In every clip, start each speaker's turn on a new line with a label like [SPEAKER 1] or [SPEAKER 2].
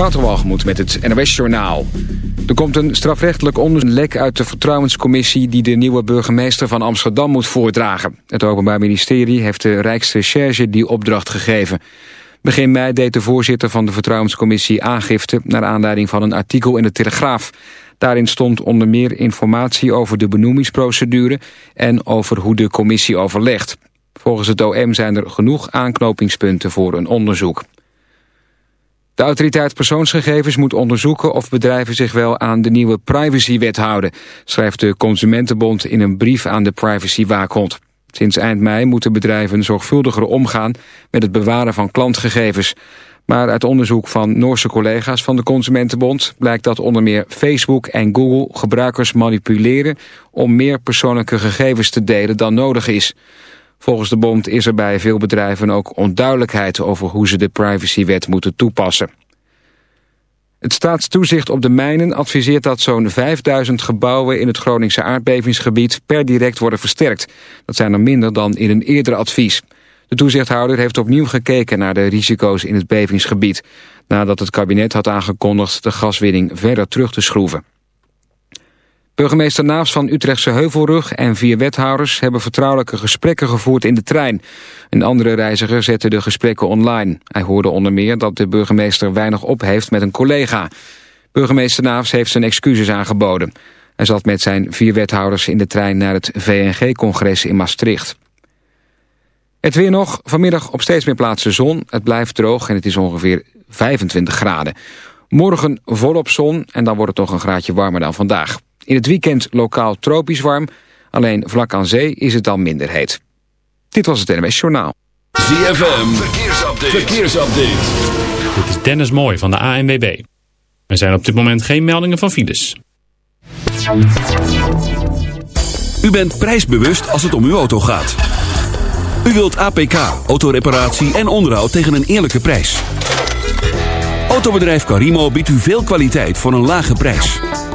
[SPEAKER 1] Waterwalgemoed met het NOS Journaal. Er komt een strafrechtelijk onderzoek uit de vertrouwenscommissie... die de nieuwe burgemeester van Amsterdam moet voordragen. Het Openbaar Ministerie heeft de Rijksrecherche die opdracht gegeven. Begin mei deed de voorzitter van de vertrouwenscommissie aangifte... naar aanleiding van een artikel in de Telegraaf. Daarin stond onder meer informatie over de benoemingsprocedure... en over hoe de commissie overlegt. Volgens het OM zijn er genoeg aanknopingspunten voor een onderzoek. De autoriteit persoonsgegevens moet onderzoeken of bedrijven zich wel aan de nieuwe privacywet houden, schrijft de Consumentenbond in een brief aan de privacywaakhond. Sinds eind mei moeten bedrijven zorgvuldiger omgaan met het bewaren van klantgegevens. Maar uit onderzoek van Noorse collega's van de Consumentenbond blijkt dat onder meer Facebook en Google gebruikers manipuleren om meer persoonlijke gegevens te delen dan nodig is. Volgens de bond is er bij veel bedrijven ook onduidelijkheid over hoe ze de privacywet moeten toepassen. Het staatstoezicht op de mijnen adviseert dat zo'n 5000 gebouwen in het Groningse aardbevingsgebied per direct worden versterkt. Dat zijn er minder dan in een eerder advies. De toezichthouder heeft opnieuw gekeken naar de risico's in het bevingsgebied, nadat het kabinet had aangekondigd de gaswinning verder terug te schroeven. Burgemeester Naafs van Utrechtse Heuvelrug en vier wethouders hebben vertrouwelijke gesprekken gevoerd in de trein. Een andere reiziger zette de gesprekken online. Hij hoorde onder meer dat de burgemeester weinig op heeft met een collega. Burgemeester Naafs heeft zijn excuses aangeboden. Hij zat met zijn vier wethouders in de trein naar het VNG-congres in Maastricht. Het weer nog, vanmiddag op steeds meer plaatsen zon. Het blijft droog en het is ongeveer 25 graden. Morgen volop zon en dan wordt het toch een graadje warmer dan vandaag. In het weekend lokaal tropisch warm. Alleen vlak aan zee is het dan minder heet. Dit was het NMS Journaal.
[SPEAKER 2] ZFM, verkeersupdate. verkeersupdate.
[SPEAKER 3] Dit is Dennis Mooi van de ANWB. Er zijn op dit moment geen meldingen van files.
[SPEAKER 2] U bent prijsbewust als het om uw auto gaat. U wilt APK, autoreparatie en onderhoud tegen een eerlijke prijs. Autobedrijf Carimo biedt u veel kwaliteit voor een lage prijs.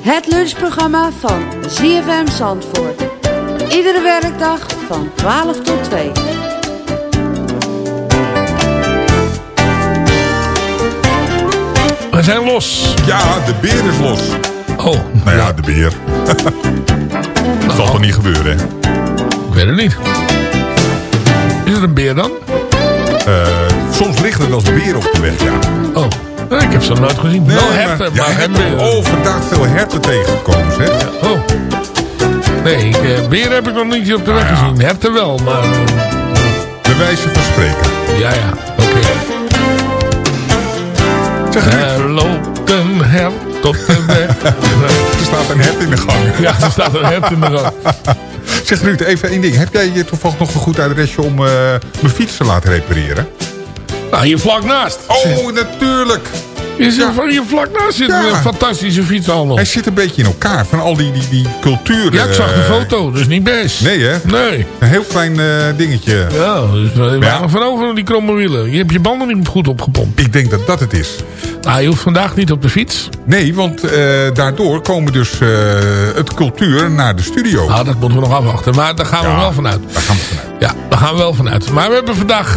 [SPEAKER 4] Het lunchprogramma van ZFM Zandvoort. Iedere werkdag van 12 tot 2.
[SPEAKER 5] We zijn los.
[SPEAKER 6] Ja, de beer is los.
[SPEAKER 5] Oh,
[SPEAKER 6] Nou ja, de beer. Dat zal toch niet gebeuren, hè?
[SPEAKER 5] ik weet het niet. Is er een beer dan?
[SPEAKER 6] Eh, soms ligt er wel eens beer op de weg, ja.
[SPEAKER 5] Oh, nee, ik heb ze nooit gezien.
[SPEAKER 6] Nee,
[SPEAKER 5] Wel herten,
[SPEAKER 6] ja,
[SPEAKER 5] maar beer.
[SPEAKER 6] Oh, verdacht veel herten tegengekomen, zeg.
[SPEAKER 5] Oh. Nee, ik, eh, beer heb ik nog niet op de weg
[SPEAKER 6] ja.
[SPEAKER 5] gezien. Herten wel, maar... eh,
[SPEAKER 6] Bij wijze van spreken.
[SPEAKER 5] ja, ja, oké.
[SPEAKER 6] Zeg, Ruud,
[SPEAKER 5] Er loopt een hert Tot, eh, eh,
[SPEAKER 6] Er staat een hert in de gang.
[SPEAKER 5] ja, er staat een hert in de gang.
[SPEAKER 6] Zeg Ruud, even één ding. Heb jij hier toevallig nog een goed adresje om eh, mijn fiets te laten repareren?
[SPEAKER 5] Nou, hier vlak naast.
[SPEAKER 6] Oh, natuurlijk.
[SPEAKER 5] Je zit van hier vlak naast zit
[SPEAKER 6] Ja.
[SPEAKER 5] een fantastische fietshandel.
[SPEAKER 6] Hij zit een beetje in elkaar van al die, die, die cultuur.
[SPEAKER 5] Ja, ik zag de
[SPEAKER 6] eh,
[SPEAKER 5] foto, dus niet best.
[SPEAKER 6] Nee, hè?
[SPEAKER 5] Nee.
[SPEAKER 6] Een heel klein eh, dingetje.
[SPEAKER 5] Ja, dus we
[SPEAKER 6] Ja.
[SPEAKER 5] van over die kromme wielen. Je hebt je banden niet goed opgepompt.
[SPEAKER 6] Ik denk dat dat het is.
[SPEAKER 5] Nou, je hoeft vandaag niet op de fiets.
[SPEAKER 6] Nee, want eh, daardoor komen dus het cultuur naar de studio.
[SPEAKER 5] Nou, dat moeten we nog afwachten. Maar daar gaan we
[SPEAKER 6] Ja,
[SPEAKER 5] wel vanuit.
[SPEAKER 6] Daar gaan we vanuit.
[SPEAKER 5] Ja, daar gaan we wel vanuit. Maar we hebben vandaag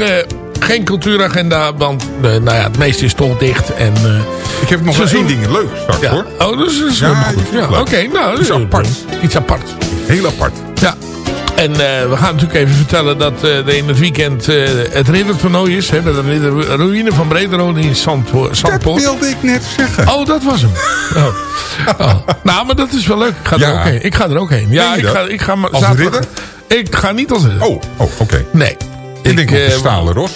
[SPEAKER 5] geen cultuuragenda. Want eh, nou ja, het meeste is toch dicht. En, eh,
[SPEAKER 6] Ik heb nog wel één ding leuk straks,
[SPEAKER 5] ja.
[SPEAKER 6] hoor.
[SPEAKER 5] Oh, dus dat is
[SPEAKER 6] Ja,
[SPEAKER 5] helemaal goed. Ja. Oké, nou.
[SPEAKER 6] Iets
[SPEAKER 5] eh,
[SPEAKER 6] apart.
[SPEAKER 5] Iets apart.
[SPEAKER 6] Heel apart.
[SPEAKER 5] Ja. En we gaan natuurlijk even vertellen dat er in het weekend het riddertoernooi is. Hè, bij de ruïne van Brederode in Zandvo-
[SPEAKER 6] Dat
[SPEAKER 5] Zandpoort.
[SPEAKER 6] wilde ik net zeggen.
[SPEAKER 5] Oh, dat was hem. Oh. Oh. Nou, maar dat is wel leuk. Ik ga, er, ook heen. ik ga er ook heen. Ja, ik ga, ik ga maar
[SPEAKER 6] Als
[SPEAKER 5] zaterdag-
[SPEAKER 6] ridder?
[SPEAKER 5] Ik ga niet als ridder.
[SPEAKER 6] Oh, oh oké.
[SPEAKER 5] Nee.
[SPEAKER 6] Ik denk op de stalen ros.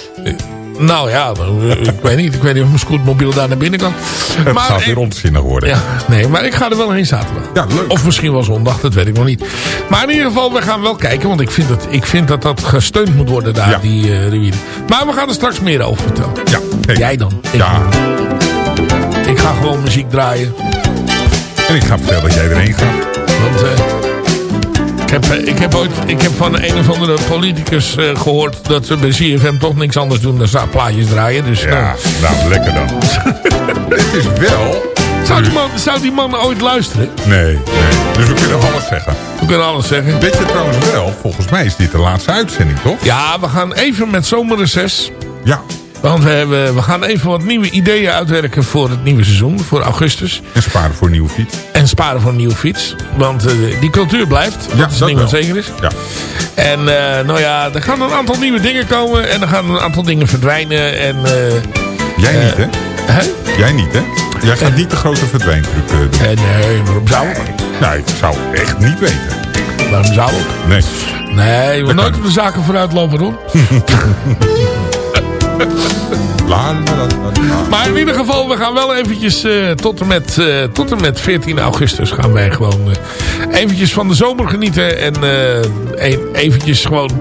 [SPEAKER 5] Nou ja, eh, ik weet niet. Ik weet niet of mijn scootmobiel daar naar binnen kan.
[SPEAKER 6] Het
[SPEAKER 5] maar
[SPEAKER 6] gaat weer onzinnig worden.
[SPEAKER 5] Ja, nee, maar ik ga er wel heen zaterdag.
[SPEAKER 6] Ja, leuk.
[SPEAKER 5] Of misschien wel zondag, dat weet ik nog niet. Maar in ieder geval, we gaan wel kijken. Want ik vind, het, ik vind dat dat gesteund moet worden daar,
[SPEAKER 6] Ja.
[SPEAKER 5] die uh, ruïne. Maar we gaan er straks meer over vertellen.
[SPEAKER 6] Ja, hey.
[SPEAKER 5] Jij dan? Ik,
[SPEAKER 6] Ja,
[SPEAKER 5] ik ga gewoon muziek draaien.
[SPEAKER 6] en ik ga vertellen dat jij erheen gaat.
[SPEAKER 5] Want eh, ik, heb, eh, ik heb ooit ik heb van een of andere politicus eh, gehoord... dat ze bij CFM toch niks anders doen dan plaatjes draaien. Dus nou,
[SPEAKER 6] Ja, nou, lekker dan. Dit is wel...
[SPEAKER 5] zou, die man, zou die man ooit luisteren?
[SPEAKER 6] Nee, nee. Dus we kunnen alles zeggen.
[SPEAKER 5] We kunnen alles zeggen.
[SPEAKER 6] Weet je trouwens wel, volgens mij is dit de laatste uitzending, toch?
[SPEAKER 5] Ja, we gaan even met zomerreces.
[SPEAKER 6] Ja.
[SPEAKER 5] Want we, hebben, we gaan even wat nieuwe ideeën uitwerken voor het nieuwe seizoen. Voor augustus.
[SPEAKER 6] En sparen voor een nieuwe fiets.
[SPEAKER 5] En sparen voor een nieuwe fiets. Want eh, die cultuur blijft.
[SPEAKER 6] Ja,
[SPEAKER 5] dat is ding wat zeker is.
[SPEAKER 6] Ja.
[SPEAKER 5] En eh, nou ja, er gaan een aantal nieuwe dingen komen. En er gaan een aantal dingen verdwijnen. En, eh,
[SPEAKER 6] Jij niet, hè? Jij niet, hè? Jij gaat niet de grote verdwijntruc doen.
[SPEAKER 5] En nee, waarom zou ik?
[SPEAKER 6] Nee, ik zou echt niet weten.
[SPEAKER 5] Waarom zou ik?
[SPEAKER 6] Nee.
[SPEAKER 5] Nee, je wil nooit op de zaken vooruit lopen hoor. Maar in ieder geval, we gaan wel eventjes eh, tot, en met, eh, tot en met 14 augustus gaan wij gewoon eh, eventjes van de zomer genieten. En e- eventjes gewoon,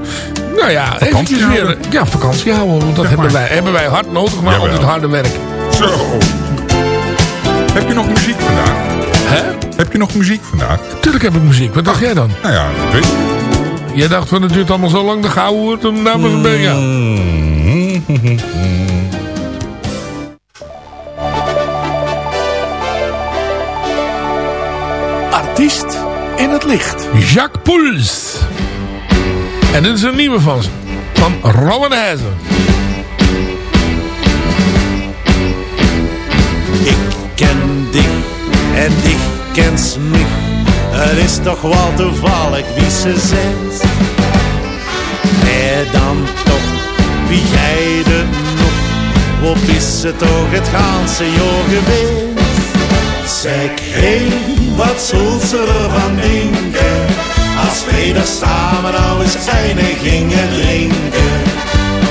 [SPEAKER 5] nou ja,
[SPEAKER 6] Vakantie
[SPEAKER 5] eventjes weer ja, vakantie houden. Want dat hebben
[SPEAKER 6] maar.
[SPEAKER 5] wij, hebben wij hard nodig na al
[SPEAKER 6] Jawel.
[SPEAKER 5] dit harde werk.
[SPEAKER 6] Zo. Heb je nog muziek vandaag?
[SPEAKER 5] Hè?
[SPEAKER 6] Heb je nog muziek vandaag?
[SPEAKER 5] Tuurlijk heb ik muziek. Wat dacht jij dan?
[SPEAKER 6] Nou ja, dat weet ik.
[SPEAKER 5] Jij dacht van het duurt allemaal zo lang, de gouden wordt. Toen namen we een beetje.
[SPEAKER 2] Artiest in het licht.
[SPEAKER 5] Jacques Pouls. En dit is een nieuwe van ze. Van Robin Hazen.
[SPEAKER 7] Ik ken dich en dich kent mich. Het is toch wel toevallig wie ze zijn. En dan wie jij er nog? Wat is het toch het ganse jaar geweest? Zeg, hé, wat zult ze ervan denken? Als wij er samen nou eens een gingen drinken.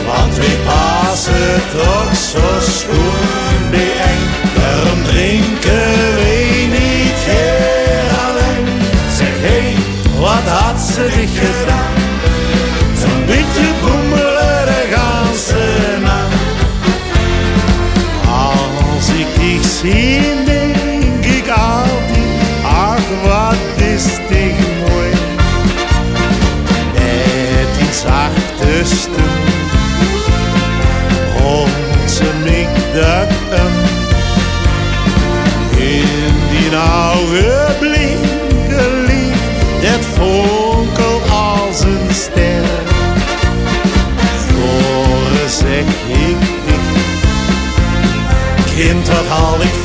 [SPEAKER 7] Want we passen toch zo schoon bijeen. Daarom drinken we niet heel alleen. Zeg, hey, wat had ze gedaan? Kind wat haal ik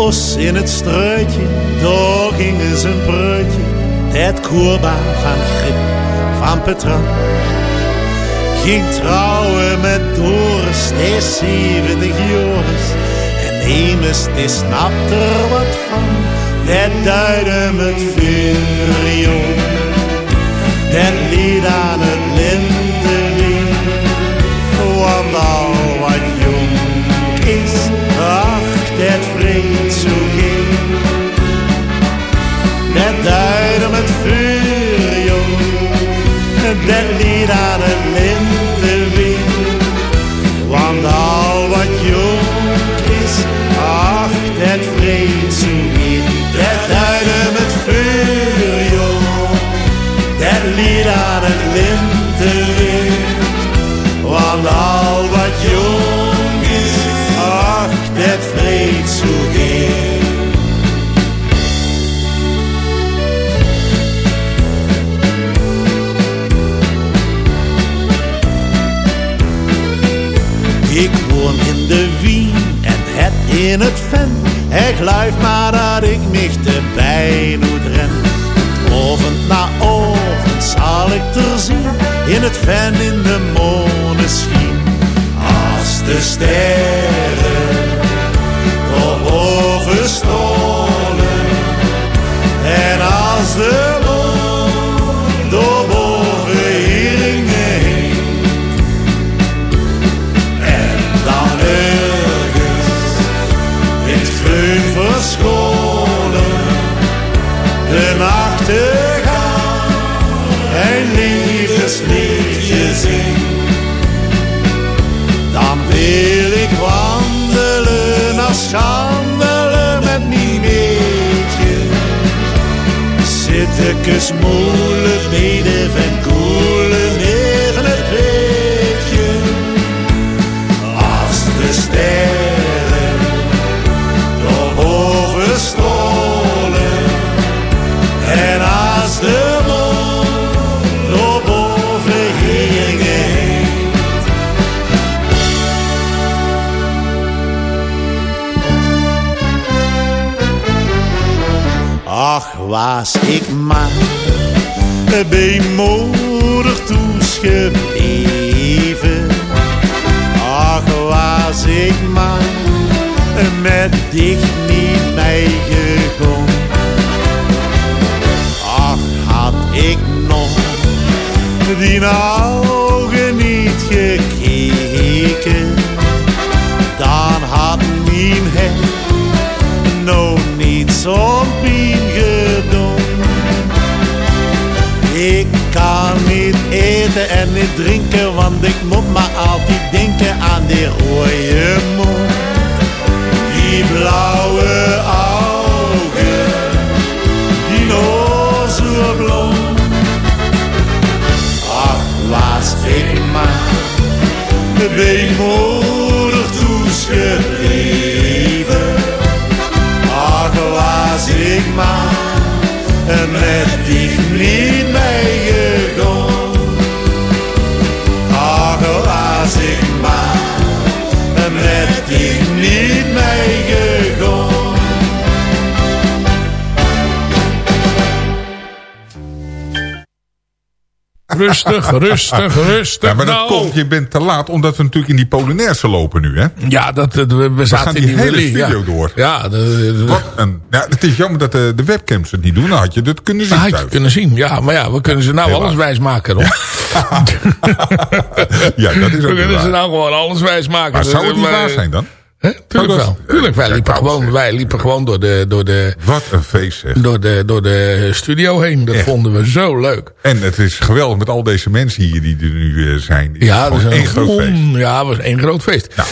[SPEAKER 7] os in het struitje, daar gingen een bruidje. Dat koerbaan van Grip, van Petran. Ging trouwen met Doris, die is 70 Joris. En Emes, die snapt er wat van. Dat duidde met vier jong. Dat lied aan het lintelied. Want al wat jong is, ach, dat Dat lied aan het lintelied. Want al wat jong is, ach, zo ging. Dat duidde met vuur, jong. Dat lied aan het lintelied. Als Zitten kusmoelen, was ik maar bij moeder toeschreven. Ach, was ik maar met dicht niet meegegaan. Ach, had ik nog die ogen niet gekeken, drinken, want ik moet maar altijd denken aan die rode mond. Die blauwe ogen, die nose zo blond. Ach, was ik maar moeder toeschreven. Ach, was ik maar met dich niet meegegaan. Dich niet meegegaan.
[SPEAKER 5] Rustig, rustig, rustig.
[SPEAKER 6] Ja, maar dat
[SPEAKER 5] nou.
[SPEAKER 6] komt, je bent te laat, omdat we natuurlijk in die Polonaise lopen nu, hè?
[SPEAKER 5] Ja, dat, dat- we, we zaten
[SPEAKER 6] gaan
[SPEAKER 5] in
[SPEAKER 6] die hele
[SPEAKER 5] rally,
[SPEAKER 6] studio
[SPEAKER 5] ja.
[SPEAKER 6] door.
[SPEAKER 5] Ja,
[SPEAKER 6] Wat een, ja, het is jammer dat de, de webcams het niet doen. Dan had je dat kunnen zien
[SPEAKER 5] had je
[SPEAKER 6] thuis.
[SPEAKER 5] kunnen zien. Ja, maar ja, we kunnen ze nou alles wijs maken, hoor.
[SPEAKER 6] Ja, dat is
[SPEAKER 5] we
[SPEAKER 6] ook
[SPEAKER 5] kunnen
[SPEAKER 6] waar.
[SPEAKER 5] ze nou gewoon alles wijs maken.
[SPEAKER 6] Maar zou het niet
[SPEAKER 5] Maar-
[SPEAKER 6] waar zijn dan?
[SPEAKER 5] Tuurlijk wel. Tuurlijk, wij liepen, gewoon, wij liepen gewoon door de, door de,
[SPEAKER 6] Wat een feest zeg.
[SPEAKER 5] door de, door de studio heen. Dat
[SPEAKER 6] Echt.
[SPEAKER 5] vonden we zo leuk.
[SPEAKER 6] En het is geweldig met al deze mensen hier die er nu eh, zijn.
[SPEAKER 5] Ja, dat is
[SPEAKER 6] is
[SPEAKER 5] een
[SPEAKER 6] één groot feest.
[SPEAKER 5] Ja, was één groot feest.
[SPEAKER 6] Nou.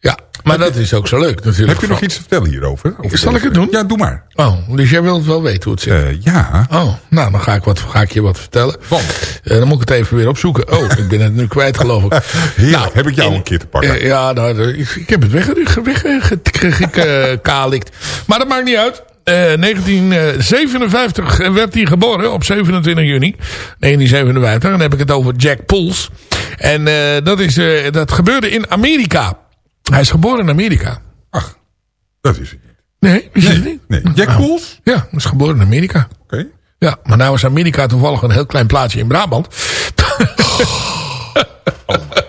[SPEAKER 5] Ja, maar dat is ook zo leuk natuurlijk.
[SPEAKER 6] Heb je nog iets te vertellen hierover? Over
[SPEAKER 5] Zal ik het doen?
[SPEAKER 6] Ja, doe maar.
[SPEAKER 5] Oh, dus jij wilt wel weten hoe het zit?
[SPEAKER 6] Eh, ja.
[SPEAKER 5] Oh, nou, dan ga ik, wat, ga ik je wat vertellen.
[SPEAKER 6] Want?
[SPEAKER 5] Eh, dan moet ik het even weer opzoeken. Oh, ik ben het nu kwijt, geloof ik.
[SPEAKER 6] Heerlijk, heb ik jou een keer te pakken.
[SPEAKER 5] eh, ja, nou, ik, ik heb het weggekalikt. maar dat maakt niet uit. Eh, 1957 werd hij geboren, op 27 juni 1957. En dan heb ik het over Jack Pools. En eh, dat, is, eh, dat gebeurde in Amerika. Hij is geboren in Amerika.
[SPEAKER 6] Ach, dat is het.
[SPEAKER 5] Nee, wist je het niet?
[SPEAKER 6] Nee. Jack
[SPEAKER 5] Nou,
[SPEAKER 6] Pools?
[SPEAKER 5] Ja, is geboren in Amerika.
[SPEAKER 6] Oké.
[SPEAKER 5] Ja, maar nou is Amerika toevallig een heel klein plaatsje in Brabant.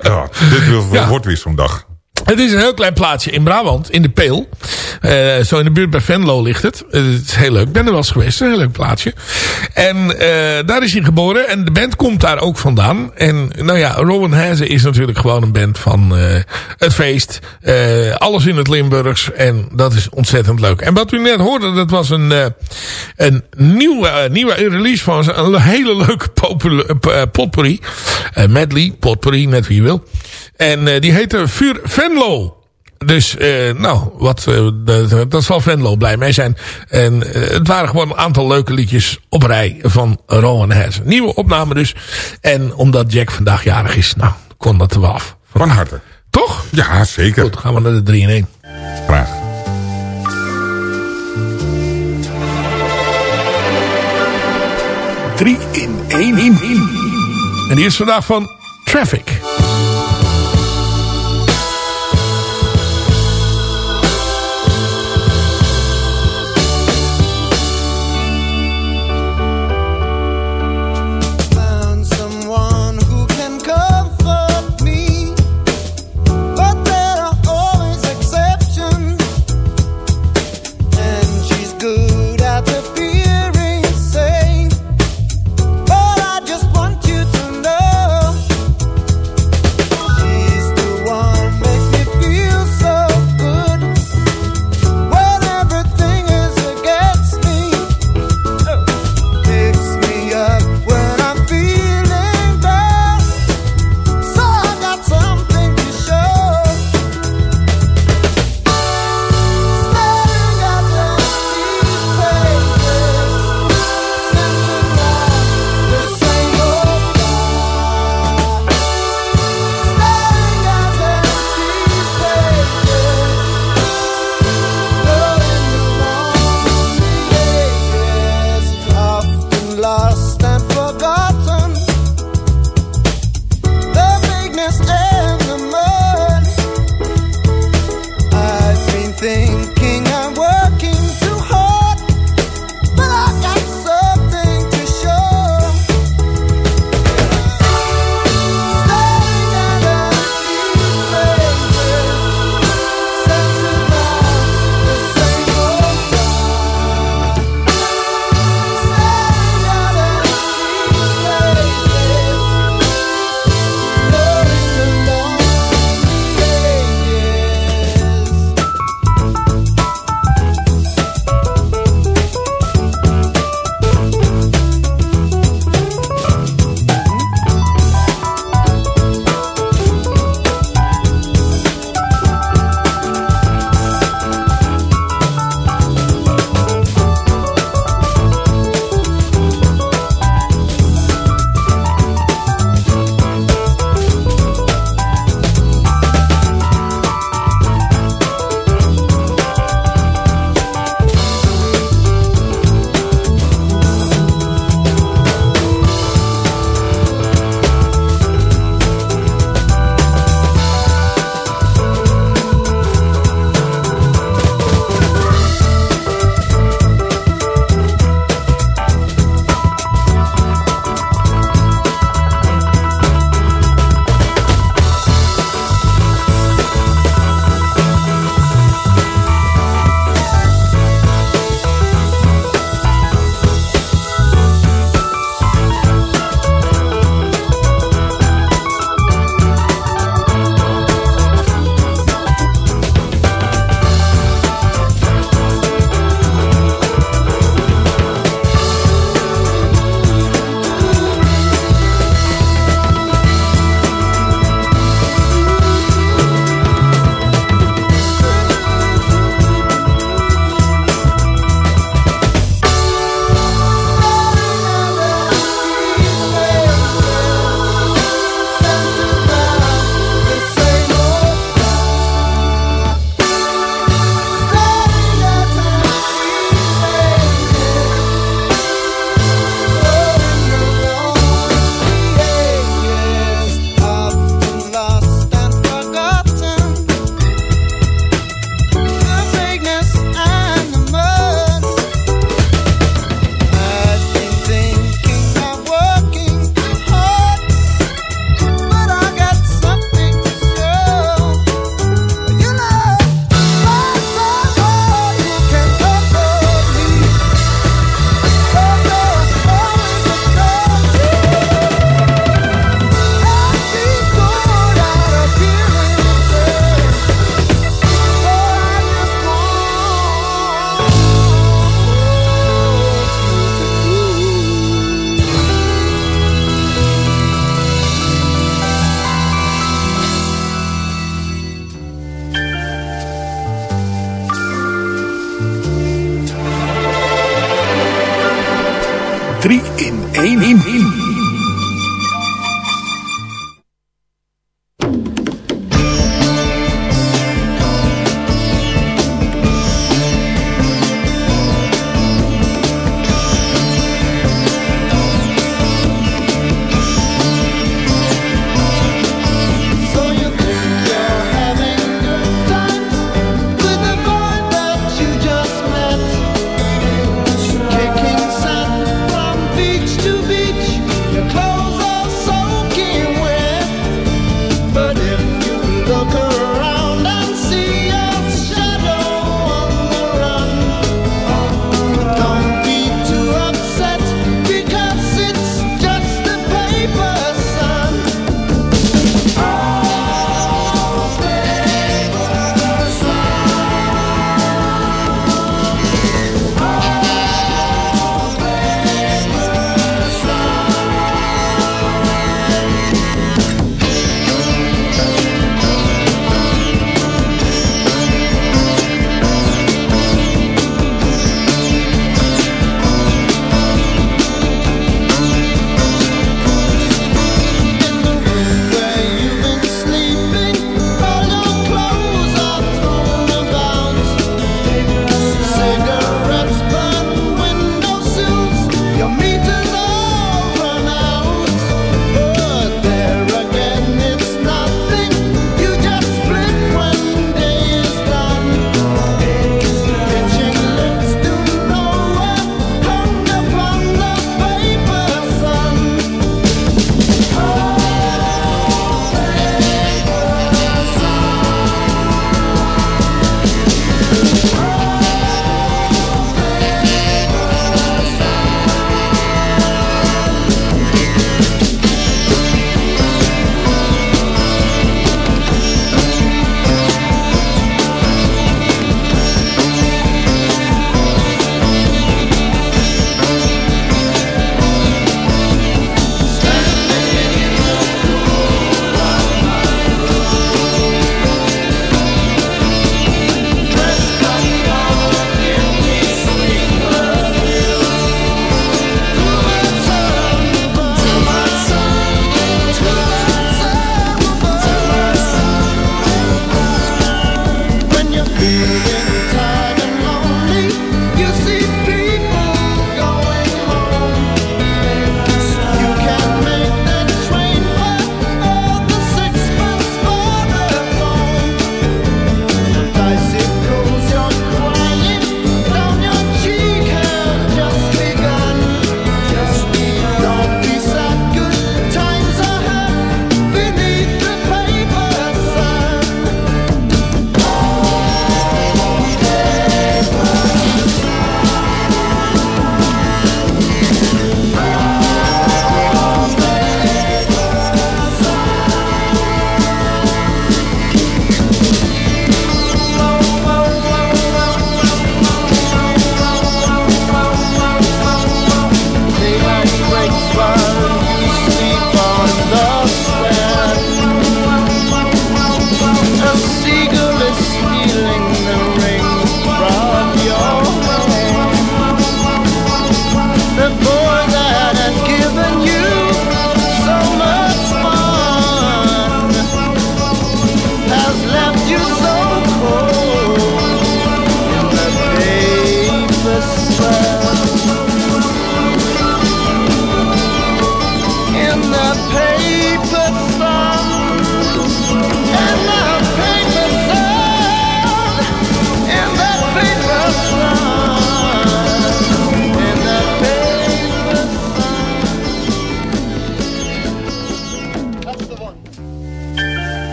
[SPEAKER 6] Ja, dit wil-
[SPEAKER 5] Ja.
[SPEAKER 6] wordt weer zo'n dag.
[SPEAKER 5] Het is een heel klein plaatsje in Brabant, in de Peel. Eh, zo in de buurt bij Venlo ligt het. Eh, het is heel leuk. Ik ben er wel eens geweest. Een heel leuk plaatsje. En eh, daar is hij geboren. En de band komt daar ook vandaan. En nou ja, Rowan Hazen is natuurlijk gewoon een band van het feest. Alles in het Limburgs. En dat is ontzettend leuk. En wat u net hoorde, dat was een, een nieuwe, nieuwe release van. Een hele leuke popul- eh, potpourri. Medley, potpourri, net wie je wil. En eh, die heette Vuur Venlo. Dus, eh, nou, wat, eh, dat, dat zal Venlo blij mee zijn. En het waren gewoon een aantal leuke liedjes op rij van Rowan Hazen. Nieuwe opname dus. En omdat Jack vandaag jarig is, nou, kon dat er wel af.
[SPEAKER 6] Van harte.
[SPEAKER 5] Toch?
[SPEAKER 6] Ja, zeker.
[SPEAKER 5] Goed, gaan we naar de 3 in 1.
[SPEAKER 6] Graag.
[SPEAKER 5] Drie in één in. En die is vandaag van Traffic.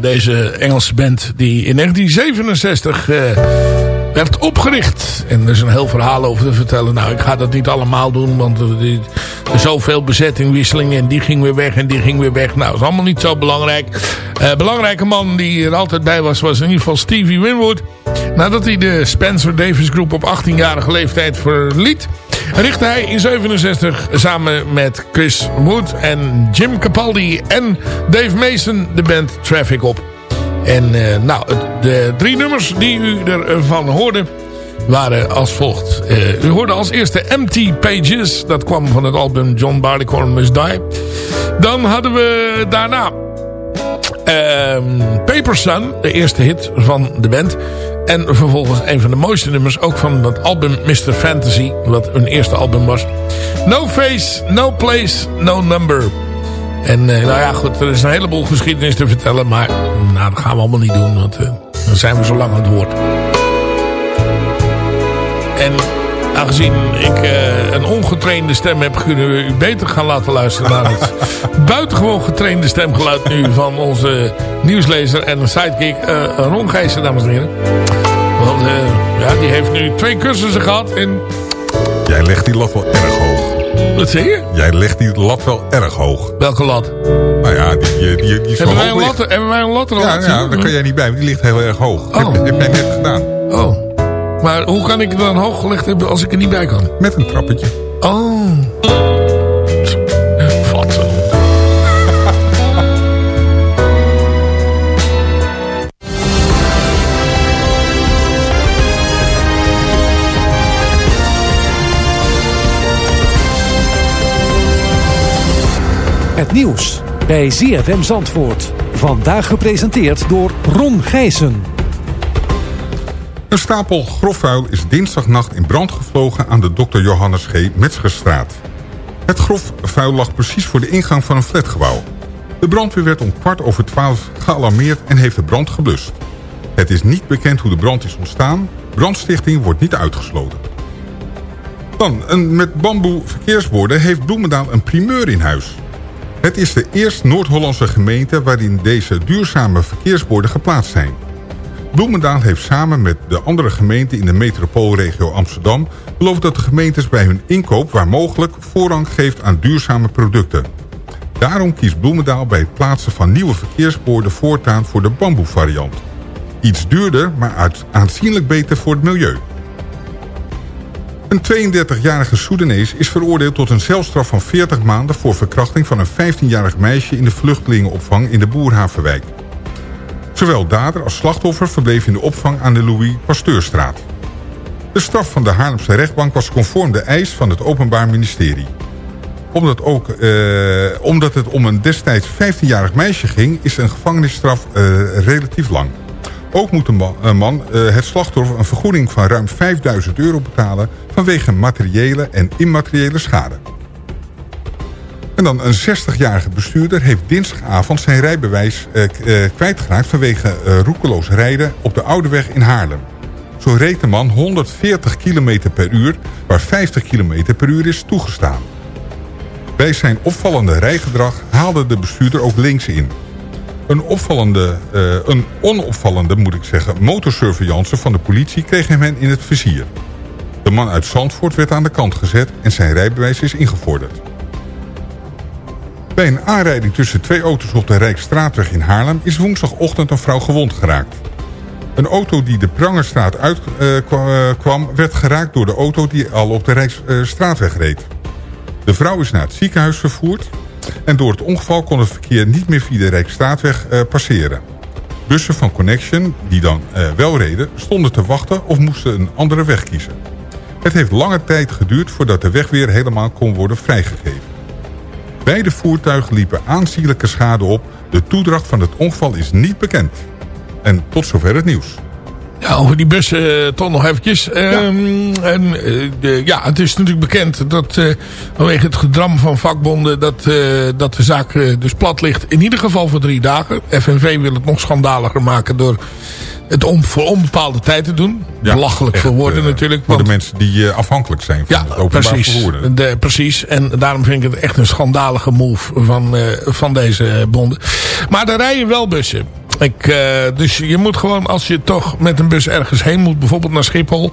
[SPEAKER 5] Deze Engelse band die in 1967 eh, werd opgericht. En er is een heel verhaal over te vertellen. Nou, ik ga dat niet allemaal doen, want er is zoveel bezettingwisseling. En die ging weer weg en die ging weer weg. Nou, is allemaal niet zo belangrijk. Eh belangrijke man die er altijd bij was, was in ieder geval Stevie Winwood. Nadat hij de Spencer Davis Groep op 18-jarige leeftijd verliet richtte hij in 67 samen met Chris Wood en Jim Capaldi en Dave Mason de band Traffic op. En eh, nou, de drie nummers die u ervan hoorde waren als volgt. Eh, u hoorde als eerste Empty Pages. Dat kwam van het album John Barleycorn Must Die. Dan hadden we daarna Ehm Paper Sun, de eerste hit van de band. En vervolgens een van de mooiste nummers, ook van dat album Mr. Fantasy, wat hun eerste album was. No Face, No Place, No Number. En eh, nou ja, goed, er is een heleboel geschiedenis te vertellen, maar nou, dat gaan we allemaal niet doen, want eh, dan zijn we zo lang aan het woord. En aangezien ik eh, een ongetrainde stem heb, kunnen we u beter gaan laten luisteren naar het buitengewoon getrainde stemgeluid nu van onze nieuwslezer en sidekick eh Ron Gijssen, dames en heren. Want eh, ja, die heeft nu twee cursussen gehad en...
[SPEAKER 6] Jij legt die lat wel erg hoog.
[SPEAKER 5] Wat zeg je?
[SPEAKER 6] Jij legt die lat wel erg hoog.
[SPEAKER 5] Welke lat?
[SPEAKER 6] Nou ja, die, die, die, die zo
[SPEAKER 5] Hebben wij, een lat, hebben wij een lat er al
[SPEAKER 6] Ja, ja, daar kan jij niet bij, want die ligt heel erg hoog.
[SPEAKER 5] Oh.
[SPEAKER 6] Heb, heb jij net gedaan.
[SPEAKER 5] Oh. Maar hoe kan ik het dan hoog gelegd hebben als ik er niet bij kan?
[SPEAKER 6] Met een trappetje.
[SPEAKER 5] Oh.
[SPEAKER 8] Het nieuws bij ZFM Zandvoort. Van Vandaag gepresenteerd door Ron Gijssen.
[SPEAKER 6] Een stapel grofvuil is dinsdagnacht in brand gevlogen aan de Dr. Johannes G. Metzgerstraat. Het grofvuil lag precies voor de ingang van een flatgebouw. De brandweer werd om kwart over twaalf gealarmeerd en heeft de brand geblust. Het is niet bekend hoe de brand is ontstaan. Brandstichting wordt niet uitgesloten. Dan, een, met bamboe verkeersborden heeft Bloemendaal een primeur in huis. Het is de eerste Noord-Hollandse gemeente waarin deze duurzame verkeersborden geplaatst zijn. Bloemendaal heeft samen met de andere gemeenten in de metropoolregio Amsterdam... beloofd dat de gemeentes bij hun inkoop waar mogelijk voorrang geeft aan duurzame producten. Daarom kiest Bloemendaal bij het plaatsen van nieuwe verkeersborden voortaan voor de bamboe-variant. Iets duurder, maar aanzienlijk beter voor het milieu. Een 32-jarige Soedanees is veroordeeld tot een celstraf van 40 maanden... voor verkrachting van een 15-jarig meisje in de vluchtelingenopvang in de Boerhavenwijk. Zowel dader als slachtoffer verbleef in de opvang aan de Louis Pasteurstraat. De straf van de Haarlemse rechtbank was conform de eis van het Openbaar Ministerie. Omdat, ook, eh, omdat het om een destijds 15-jarig meisje ging... is een gevangenisstraf eh, relatief lang. Ook moet een man, eh, het slachtoffer een vergoeding van ruim 5000 euro betalen... vanwege materiële en immateriële schade. En dan een 60-jarige bestuurder heeft dinsdagavond zijn rijbewijs eh, eh, kwijtgeraakt... vanwege roekeloos rijden op de Oude Weg in Haarlem. Zo reed de man 140 km per uur, waar 50 km per uur is toegestaan. Bij zijn opvallende rijgedrag haalde de bestuurder ook links in. Een, opvallende, eh, een onopvallende, moet ik zeggen, motorsurveillance van de politie kreeg hem in het vizier. De man uit Zandvoort werd aan de kant gezet en zijn rijbewijs is ingevorderd. Bij een aanrijding tussen twee auto's op de Rijksstraatweg in Haarlem... is woensdagochtend een vrouw gewond geraakt. Een auto die de Prangerstraat uitkwam... werd geraakt door de auto die al op de Rijksstraatweg reed. De vrouw is naar het ziekenhuis vervoerd... en door het ongeval kon het verkeer niet meer via de Rijksstraatweg eh, passeren. Bussen van Connection, die dan eh, wel reden... stonden te wachten of moesten een andere weg kiezen. Het heeft lange tijd geduurd voordat de weg weer helemaal kon worden vrijgegeven. Beide voertuigen liepen aanzienlijke schade op. De toedracht van het ongeval is niet bekend. En tot zover het nieuws.
[SPEAKER 5] Ja, over die bussen eh, toch nog eventjes. Ehm, en, eh, de- ja, het is natuurlijk bekend dat eh, vanwege het gedram van vakbonden... Dat, dat de zaak dus plat ligt. In ieder geval voor drie dagen. FNV wil het nog schandaliger maken door het om, voor onbepaalde tijd te doen. Belachelijk voor woorden natuurlijk.
[SPEAKER 6] Voor de mensen die afhankelijk zijn van het openbaar
[SPEAKER 5] precies,
[SPEAKER 6] vervoer.
[SPEAKER 5] De, precies. En daarom vind ik het echt een schandalige move van, van deze bonden. Maar er rijden wel bussen. Eh, dus je moet gewoon, als je toch met een bus ergens heen moet, bijvoorbeeld naar Schiphol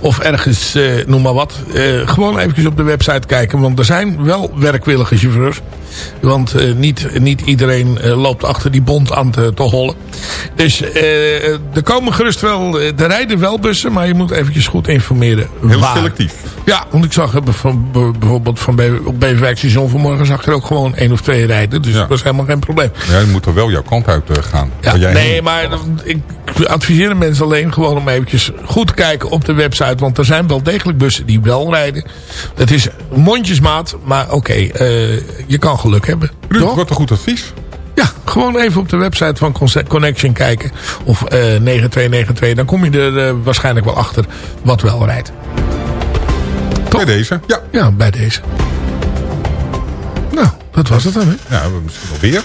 [SPEAKER 5] of ergens, eh, noem maar wat, eh, gewoon eventjes op de website kijken. Want er zijn wel werkwillige chauffeurs. Want niet, niet iedereen loopt achter die bond aan te, te hollen. Dus eh, er komen gerust wel, er rijden wel bussen, maar je moet eventjes goed informeren.
[SPEAKER 6] Heel
[SPEAKER 5] waar.
[SPEAKER 6] selectief.
[SPEAKER 5] Ja, want ik zag eh, van, bijvoorbeeld van op Beverwijk Station vanmorgen zag ik er ook gewoon één of twee rijden. Dus dat was helemaal geen probleem.
[SPEAKER 6] Ja, je moet er wel jouw kant uit eh, gaan.
[SPEAKER 5] Ja,
[SPEAKER 6] waar jij
[SPEAKER 5] nee,
[SPEAKER 6] heen-
[SPEAKER 5] maar ik adviseer de mensen alleen gewoon om eventjes goed te kijken op de website. Want er zijn wel degelijk bussen die wel rijden. Het is mondjesmaat, maar oké, je kan geluk hebben.
[SPEAKER 6] Ruud, wat een goed advies.
[SPEAKER 5] Ja, gewoon even op de website van Connection kijken. Of eh 9292, dan kom je er eh, waarschijnlijk wel achter wat wel rijdt.
[SPEAKER 6] Bij deze? Ja.
[SPEAKER 5] Ja, bij deze. Nou, dat was het dan, hè?
[SPEAKER 6] Ja, we hebben misschien alweer.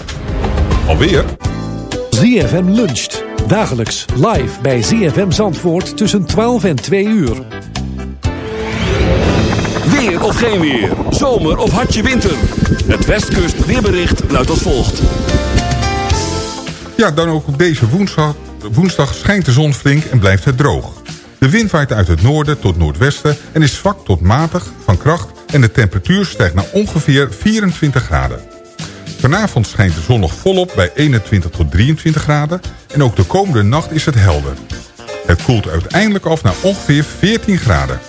[SPEAKER 6] Alweer?
[SPEAKER 8] ZFM luncht. Dagelijks live bij ZFM Zandvoort tussen 12 en 2 uur.
[SPEAKER 2] Weer of geen weer. Zomer of hartje winter. Het Westkust weerbericht luidt als volgt.
[SPEAKER 6] Ja, dan ook op deze woensdag, woensdag schijnt de zon flink en blijft het droog. De wind waait uit het noorden tot noordwesten en is zwak tot matig van kracht... en de temperatuur stijgt naar ongeveer 24 graden. Vanavond schijnt de zon nog volop bij 21 tot 23 graden... en ook de komende nacht is het helder. Het koelt uiteindelijk af naar ongeveer 14 graden.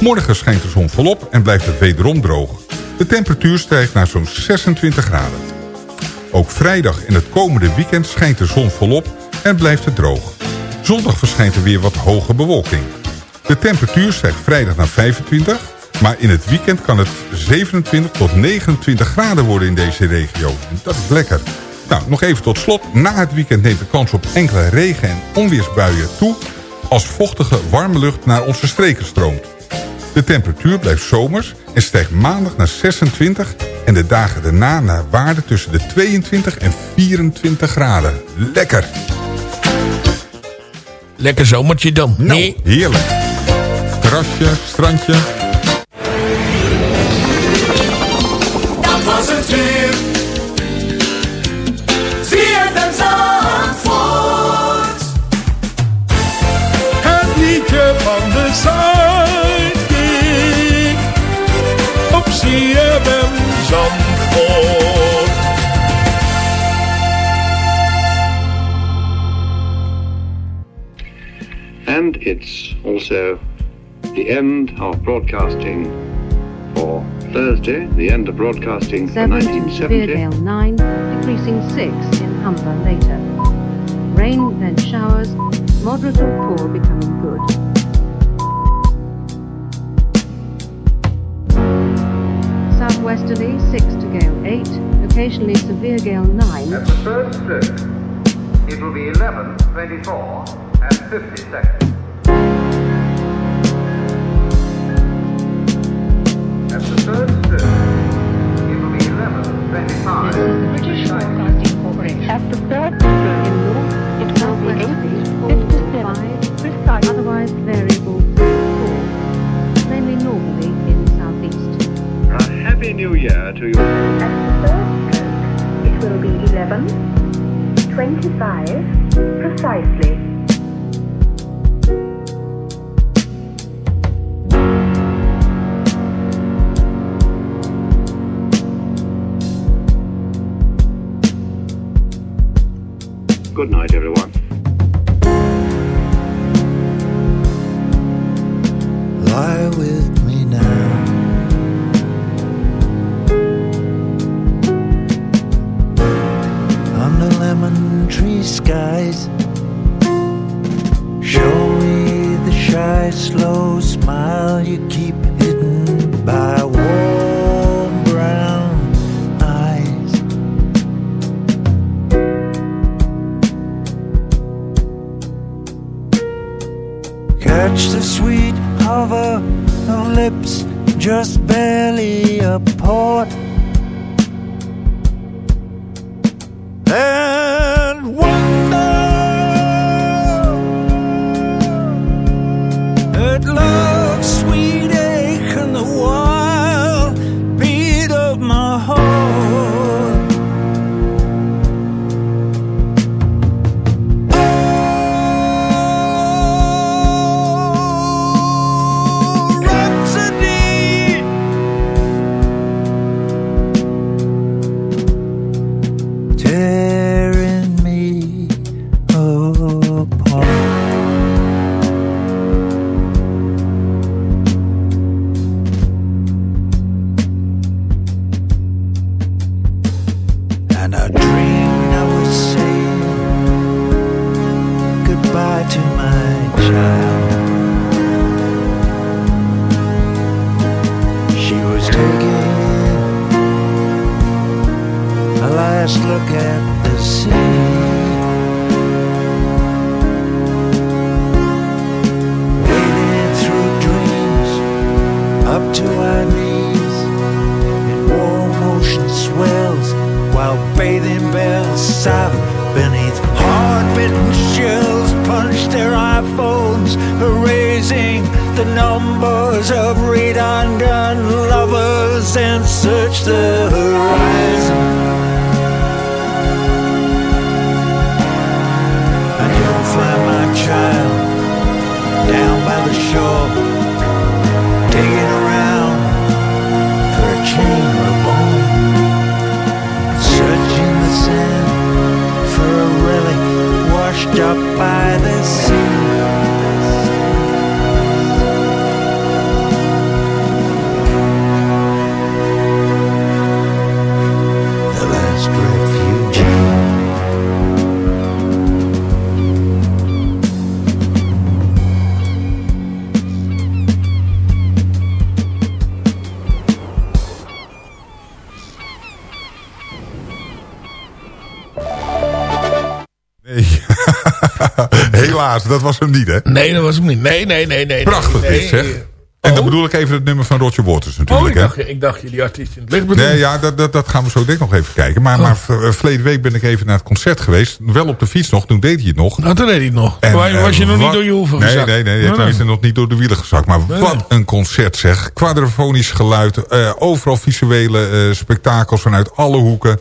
[SPEAKER 6] Morgen schijnt de zon volop en blijft het wederom droog. De temperatuur stijgt naar zo'n 26 graden. Ook vrijdag en het komende weekend schijnt de zon volop en blijft het droog. Zondag verschijnt er weer wat hoge bewolking. De temperatuur stijgt vrijdag naar 25, maar in het weekend kan het 27 tot 29 graden worden in deze regio. Dat is lekker. Nou, nog even tot slot. Na het weekend neemt de kans op enkele regen- en onweersbuien toe... als vochtige warme lucht naar onze streken stroomt. De temperatuur blijft zomers en stijgt maandag naar 26... en de dagen daarna naar waarde tussen de 22 en 24 graden. Lekker!
[SPEAKER 5] Lekker zomertje dan.
[SPEAKER 6] Nou,
[SPEAKER 5] Nee.
[SPEAKER 6] heerlijk. Terrasje, strandje.
[SPEAKER 9] Dat was het weer. Zandvoort.
[SPEAKER 10] And it's also the end of broadcasting for Thursday, the end of broadcasting for
[SPEAKER 11] 7 to
[SPEAKER 10] 1970.
[SPEAKER 11] Veergale 9, decreasing 6 in Humber later. Rain, then showers, moderate or poor becoming good. Southwesterly 6 to gale 8, occasionally severe gale 9.
[SPEAKER 12] At the third stroke, it will be 11, 24, and 50 seconds. At the third stroke, it will be 11, 25. British Broadcasting Corporation.
[SPEAKER 11] At the third stroke
[SPEAKER 6] dat was hem niet, hè?
[SPEAKER 5] Nee, dat was hem niet. Nee, nee, nee, nee.
[SPEAKER 6] Prachtig
[SPEAKER 5] nee,
[SPEAKER 6] dit, zeg. En dan bedoel ik even het nummer van Roger Waters
[SPEAKER 5] Oh,
[SPEAKER 6] natuurlijk,
[SPEAKER 5] ik
[SPEAKER 6] hè?
[SPEAKER 5] dacht, ik dacht je die artiest in het licht.
[SPEAKER 6] Nee, ja, dat, dat, dat gaan we zo denk ik nog even kijken. Maar, maar v- eh, verleden week ben ik even naar het concert geweest. Wel op de fiets nog, toen deed hij het nog.
[SPEAKER 5] Nou, toen deed hij het nog.
[SPEAKER 6] En,
[SPEAKER 5] was, was je
[SPEAKER 6] eh,
[SPEAKER 5] nog niet door je hoeven
[SPEAKER 6] Nee,
[SPEAKER 5] gezakt?
[SPEAKER 6] nee, nee.
[SPEAKER 5] Nee,
[SPEAKER 6] Toen is hij nog niet door de wielen gezakt. Maar
[SPEAKER 5] Nee,
[SPEAKER 6] wat
[SPEAKER 5] nee.
[SPEAKER 6] een concert zeg. Quadrafonisch geluid. eh, overal visuele eh, spektakels vanuit alle hoeken.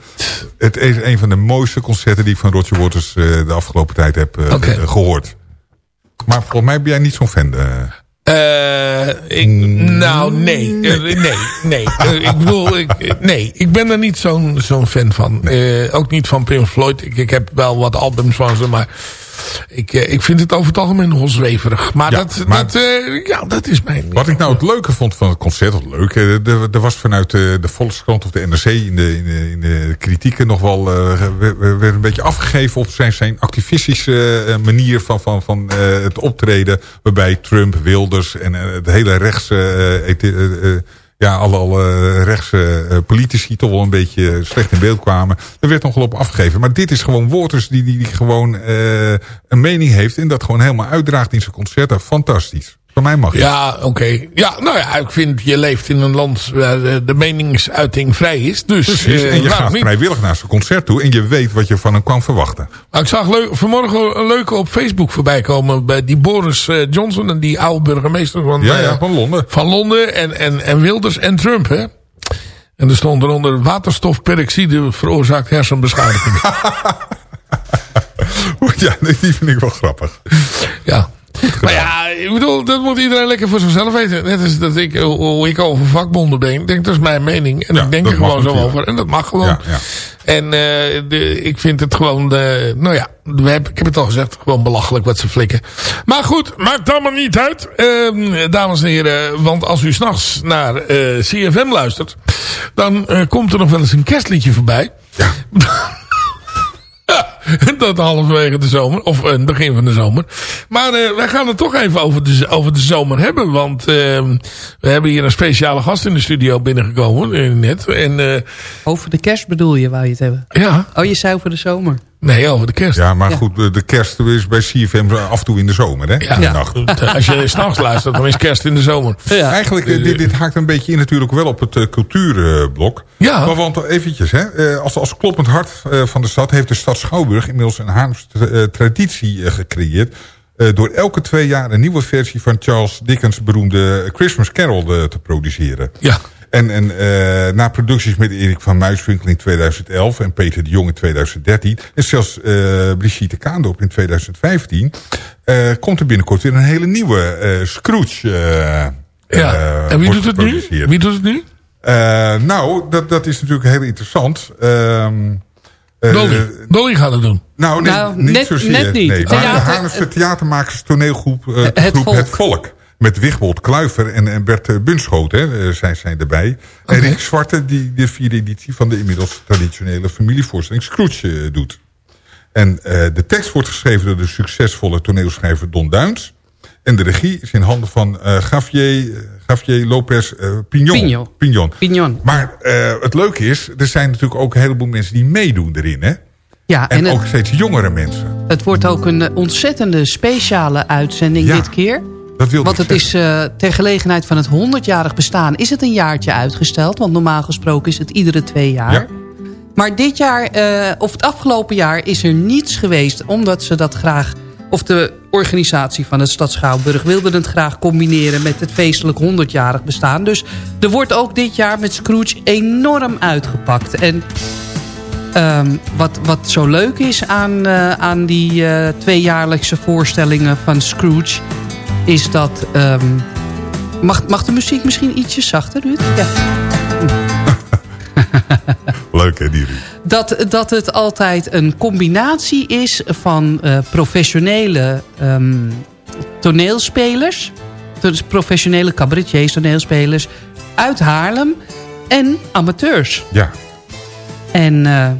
[SPEAKER 6] Het is een van de mooiste concerten die ik van Roger Waters de afgelopen tijd heb eh, eh, gehoord. Maar volgens mij ben jij niet zo'n fan. eh.
[SPEAKER 5] Eh, ik, nou, nee. Eh, nee, nee. Eh, ik bedoel, ik, nee. Ik ben er niet zo'n zo'n fan van. Ook niet van Pink Floyd. Ik, ik heb wel wat albums van ze, maar ik, eh, ik vind het over het algemeen nogal zweverig. Maar,
[SPEAKER 6] Ja,
[SPEAKER 5] dat,
[SPEAKER 6] maar-
[SPEAKER 5] dat, eh, ja, dat is mijn...
[SPEAKER 6] Wat ik nou het leuke vond van het concert, leuk, eh, er, er was vanuit de, de Volkskrant of de NRC in de, in de, in de kritieken nog wel, eh, werd, een beetje afgegeven op zijn, zijn activistische manier van, van, van het optreden. Waarbij Trump, Wilders en het hele rechtse, eh, eh, eh, ja, alle, alle rechtse eh, politici toch wel een beetje slecht in beeld kwamen. Er werd nog wel op afgegeven. Maar dit is gewoon Waters die, die, die gewoon eh, een mening heeft en dat gewoon helemaal uitdraagt in zijn concerten. Fantastisch. Mij mag het.
[SPEAKER 5] Ja, oké. Ja, nou ja, ik vind je leeft in een land waar de, meningsuiting vrij is. Dus,
[SPEAKER 6] Precies,
[SPEAKER 5] eh,
[SPEAKER 6] en je
[SPEAKER 5] waarom
[SPEAKER 6] gaat
[SPEAKER 5] niet?
[SPEAKER 6] vrijwillig naar zijn concert toe en je weet wat je van hem kan verwachten.
[SPEAKER 5] Maar ik zag leuk, vanmorgen een leuke op Facebook voorbij komen. Bij die Boris eh, Johnson en die oude burgemeester van,
[SPEAKER 6] Ja,
[SPEAKER 5] eh,
[SPEAKER 6] ja, van Londen.
[SPEAKER 5] van Londen. En, en, en Wilders en Trump, hè. En er stond eronder waterstofperoxide veroorzaakt hersenbeschadiging.
[SPEAKER 6] ja, die vind ik wel grappig.
[SPEAKER 5] ja. Maar ja, ik bedoel, dat moet iedereen lekker voor zichzelf weten. Net als dat ik, hoe- hoe ik over vakbonden ben. Ik denk, dat is mijn mening. En
[SPEAKER 6] Ja,
[SPEAKER 5] ik denk er gewoon zo over. En dat mag gewoon.
[SPEAKER 6] Ja, ja.
[SPEAKER 5] En eh, de, ik vind het gewoon, eh, nou ja, we hebben, ik heb het al gezegd, gewoon belachelijk wat ze flikken. Maar goed, maakt allemaal niet uit, Ehm, dames en heren. Want als u s'nachts naar eh, CFM luistert, dan eh, komt er nog wel eens een kerstliedje voorbij.
[SPEAKER 6] Ja.
[SPEAKER 5] Dat halverwege de zomer. Of een begin van de zomer. Maar eh, wij gaan het toch even over de, over de zomer hebben. Want eh, we hebben hier een speciale gast in de studio binnengekomen. eh, net. En, eh,
[SPEAKER 13] Over de kerst bedoel je, wou je het hebben?
[SPEAKER 5] ja.
[SPEAKER 13] Oh, je zei over de zomer.
[SPEAKER 5] Nee, over de kerst.
[SPEAKER 6] Ja, maar goed, de- kerst is bij CFM af en toe in de zomer, hè?
[SPEAKER 5] Ja.
[SPEAKER 6] In de nacht.
[SPEAKER 5] Als je s'nachts luistert, dan is kerst in de zomer.
[SPEAKER 6] Eigenlijk, eh, dit, dit haakt een beetje in natuurlijk wel op het eh, cultuurblok.
[SPEAKER 5] Ja.
[SPEAKER 6] Maar want eventjes, hè, eh, als, als kloppend hart eh, van de stad... heeft de stad Schouwburg inmiddels een Haarlemse eh, traditie eh, gecreëerd... eh, door elke twee jaar een nieuwe versie van Charles Dickens' beroemde Christmas Carol eh, te produceren.
[SPEAKER 5] Ja.
[SPEAKER 6] En, en eh, na producties met Erik van Muiswinkel in 2011 en Peter de Jong in 2013... en zelfs eh, Brigitte Kaandorp in 2015... eh, komt er binnenkort weer een hele nieuwe eh, Scrooge...
[SPEAKER 5] Ja. en wie
[SPEAKER 6] wordt
[SPEAKER 5] doet het nu?
[SPEAKER 6] geproduceerd.
[SPEAKER 5] Wie doet het nu?
[SPEAKER 6] Eh, nou, dat, dat is natuurlijk heel interessant. Ehm, eh,
[SPEAKER 5] Dolly. Dolly gaat het doen.
[SPEAKER 6] Nou, nee,
[SPEAKER 13] Nou,
[SPEAKER 6] niet
[SPEAKER 13] net-
[SPEAKER 6] zozeer.
[SPEAKER 13] net niet.
[SPEAKER 6] Nee, maar
[SPEAKER 13] Theater-
[SPEAKER 6] de Haarlemse theatermakers toneelgroep eh,
[SPEAKER 13] Het
[SPEAKER 6] groep
[SPEAKER 13] Volk.
[SPEAKER 6] Het Volk. Met Wigbold Kluiver en, en Bert eh, Bunschoot hè, eh, zijn, zijn erbij. En Rick Zwarte die de vierde editie van de inmiddels traditionele familievoorstelling Scrooge eh, doet. En de tekst wordt geschreven door de succesvolle toneelschrijver Don Duins. En de regie is in handen van eh Javier, Javier Lopez Pignon.
[SPEAKER 13] Pignon.
[SPEAKER 6] Pignon.
[SPEAKER 13] Pignon.
[SPEAKER 6] Maar het leuke is, er zijn natuurlijk ook een heleboel mensen die meedoen erin. Hè?
[SPEAKER 13] Ja,
[SPEAKER 6] En,
[SPEAKER 13] en,
[SPEAKER 6] ook
[SPEAKER 13] het,
[SPEAKER 6] steeds jongere mensen.
[SPEAKER 13] het wordt ook een ontzettende speciale uitzending
[SPEAKER 6] Ja,
[SPEAKER 13] dit keer.
[SPEAKER 6] Dat
[SPEAKER 13] Want het is eh, ter gelegenheid van het 100-jarig bestaan... is het een jaartje uitgesteld. Want normaal gesproken is het iedere twee jaar.
[SPEAKER 6] Ja.
[SPEAKER 13] Maar dit jaar, eh, of het afgelopen jaar, is er niets geweest... omdat ze dat graag... of de organisatie van het Stad Schouwburg... wilde het graag combineren met het feestelijk 100-jarig bestaan. Dus er wordt ook dit jaar met Scrooge enorm uitgepakt. En Ehm, wat, wat zo leuk is aan, eh, aan die eh, tweejaarlijkse voorstellingen van Scrooge... is dat... ehm, mag, mag de muziek misschien ietsje zachter, Ruud? Ja.
[SPEAKER 6] Leuk hè, die.
[SPEAKER 13] Dat, dat het altijd een combinatie is van eh, professionele ehm, toneelspelers... dus professionele cabaretiers, toneelspelers uit Haarlem... en amateurs.
[SPEAKER 6] Ja.
[SPEAKER 13] En eh,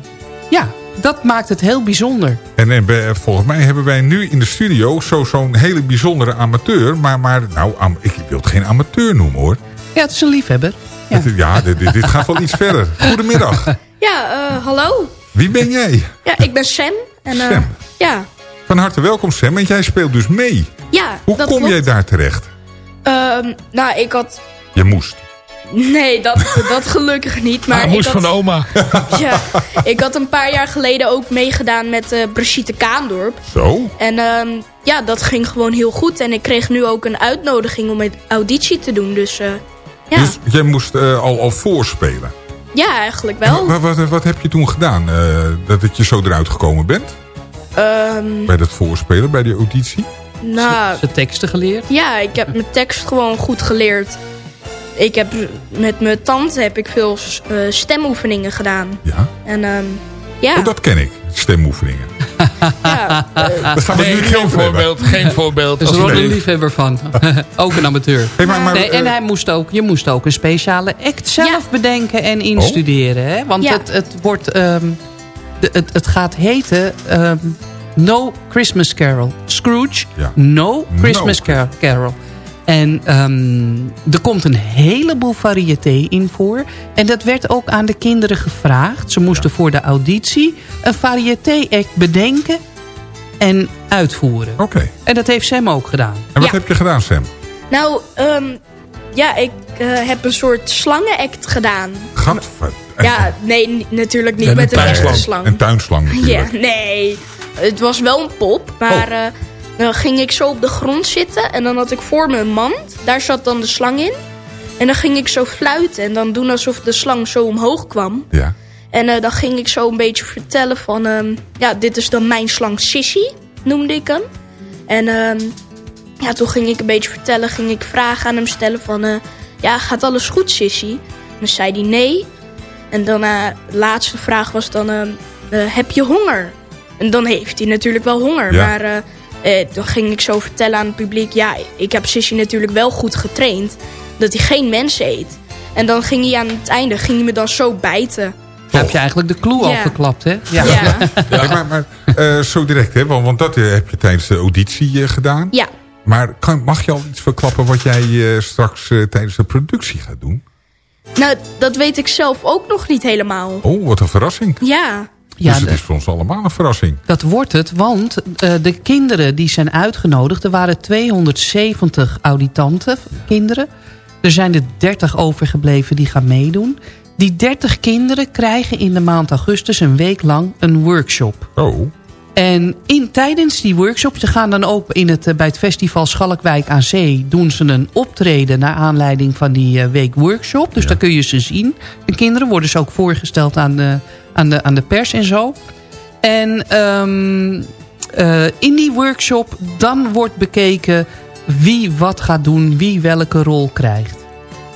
[SPEAKER 13] ja, dat maakt het heel bijzonder.
[SPEAKER 6] En, en volgens mij hebben wij nu in de studio zo- zo'n hele bijzondere amateur. Maar, maar nou, am- ik wil het geen amateur noemen hoor.
[SPEAKER 13] Ja, het is een liefhebber.
[SPEAKER 6] Ja, ja dit, dit- dit gaat wel iets verder. Goedemiddag.
[SPEAKER 14] Ja, eh, hallo.
[SPEAKER 6] Wie ben jij?
[SPEAKER 14] Ja, ik ben Sam. En, eh,
[SPEAKER 6] Sam.
[SPEAKER 14] Ja,
[SPEAKER 6] Van harte welkom Sam, want jij speelt dus mee.
[SPEAKER 14] Ja,
[SPEAKER 6] Hoe
[SPEAKER 14] dat
[SPEAKER 6] kom
[SPEAKER 14] klopt.
[SPEAKER 6] jij daar terecht?
[SPEAKER 14] Ehm, nou, ik had...
[SPEAKER 6] Je moest.
[SPEAKER 14] Nee, dat, dat gelukkig niet. Maar
[SPEAKER 5] Ah,
[SPEAKER 14] ik
[SPEAKER 5] moest
[SPEAKER 14] had,
[SPEAKER 5] van oma.
[SPEAKER 14] Ja, ik had een paar jaar geleden ook meegedaan met eh Brigitte Kaandorp.
[SPEAKER 6] Zo?
[SPEAKER 14] En ehm, ja, dat ging gewoon heel goed. En ik kreeg nu ook een uitnodiging om een auditie te doen. Dus eh, ja.
[SPEAKER 6] Dus jij moest eh, al, al voorspelen.
[SPEAKER 14] ja, eigenlijk wel.
[SPEAKER 6] Wat, wat, wat heb je toen gedaan? eh, dat het je zo eruit gekomen bent?
[SPEAKER 14] Ehm,
[SPEAKER 6] Bij dat voorspelen, bij die auditie?
[SPEAKER 14] nou,
[SPEAKER 13] De teksten geleerd?
[SPEAKER 14] ja, ik heb mijn tekst gewoon goed geleerd. Ik heb met mijn tante heb ik veel eh, stemoefeningen gedaan.
[SPEAKER 6] Ja.
[SPEAKER 14] En ehm, ja,
[SPEAKER 6] Oh, dat ken ik. Stemoefeningen.
[SPEAKER 14] ja eh,
[SPEAKER 6] Daar gaan we
[SPEAKER 5] Nee,
[SPEAKER 6] nu
[SPEAKER 5] geen voorbeeld, geen voorbeeld.
[SPEAKER 13] Dus er wordt
[SPEAKER 5] nee.
[SPEAKER 13] een liefhebber van. ook een amateur.
[SPEAKER 6] Hey, maar, maar,
[SPEAKER 13] nee, en
[SPEAKER 6] eh,
[SPEAKER 13] hij moest ook, je moest ook een speciale act zelf bedenken en instuderen. Hè? Want
[SPEAKER 14] Ja.
[SPEAKER 13] het, het, wordt, ehm, de, het, het gaat heten ehm, No Christmas Carol. Scrooge,
[SPEAKER 6] Ja.
[SPEAKER 13] No Christmas
[SPEAKER 6] No
[SPEAKER 13] Car- Carol. En ehm, er komt een heleboel variété in voor. En dat werd ook aan de kinderen gevraagd. Ze moesten voor de auditie een variété-act bedenken en uitvoeren.
[SPEAKER 6] Oké.
[SPEAKER 13] En dat heeft Sam ook gedaan.
[SPEAKER 6] En wat
[SPEAKER 14] Ja.
[SPEAKER 6] heb je gedaan, Sam?
[SPEAKER 14] nou, ehm, ja, ik eh, heb een soort slangenact gedaan.
[SPEAKER 6] Gadver...
[SPEAKER 14] Ja, nee, natuurlijk niet
[SPEAKER 5] En
[SPEAKER 14] met
[SPEAKER 5] een
[SPEAKER 14] een echte slang.
[SPEAKER 6] Een tuinslang
[SPEAKER 14] Ja,
[SPEAKER 6] natuurlijk.
[SPEAKER 14] nee. Het was wel een pop, maar
[SPEAKER 6] Oh.
[SPEAKER 14] eh, dan ging ik zo op de grond zitten en dan had ik voor me een mand. Daar zat dan de slang in. En dan ging ik zo fluiten en dan doen alsof de slang zo omhoog kwam.
[SPEAKER 6] Ja.
[SPEAKER 14] En eh, dan ging ik zo een beetje vertellen van... ehm, ja, dit is dan mijn slang Sissy, noemde ik hem. En ehm, ja, toen ging ik een beetje vertellen, ging ik vragen aan hem stellen van... eh, ja, gaat alles goed, Sissy? En dan zei hij nee. En dan eh, de laatste vraag was dan... ehm, eh, heb je honger? En dan heeft hij natuurlijk wel honger.
[SPEAKER 6] Ja.
[SPEAKER 14] Maar eh, toen ging ik zo vertellen aan het publiek... ja, ik heb Sissy natuurlijk wel goed getraind... dat hij geen mens eet. En dan ging hij aan het einde ging hij me dan zo bijten...
[SPEAKER 13] Dan heb je eigenlijk de clue al
[SPEAKER 14] Ja.
[SPEAKER 13] verklapt, hè?
[SPEAKER 14] Ja.
[SPEAKER 6] Hey, maar maar eh, zo direct, hè? Want, want dat eh, heb je tijdens de auditie eh, gedaan.
[SPEAKER 14] Ja.
[SPEAKER 6] Maar kan, mag je al iets verklappen wat jij straks tijdens de productie gaat doen?
[SPEAKER 14] Nou, dat weet ik zelf ook nog niet helemaal.
[SPEAKER 6] Oh, wat een verrassing.
[SPEAKER 14] Ja.
[SPEAKER 13] Ja,
[SPEAKER 6] dus het is voor ons allemaal een verrassing.
[SPEAKER 13] Dat wordt het, want eh, de kinderen die zijn uitgenodigd... er waren 270 auditanten, kinderen. Er zijn er 30 overgebleven die gaan meedoen. Die 30 kinderen krijgen in de maand augustus een week lang een workshop.
[SPEAKER 6] Oh.
[SPEAKER 13] En in, tijdens die workshop, ze gaan dan ook in het, eh, bij het festival Schalkwijk aan Zee... doen ze een optreden naar aanleiding van die eh, week workshop. Dus daar kun je ze zien. De kinderen worden ze ook voorgesteld aan de, aan de, aan de pers en zo. En ehm, eh, in die workshop dan wordt bekeken wie wat gaat doen, wie welke rol krijgt.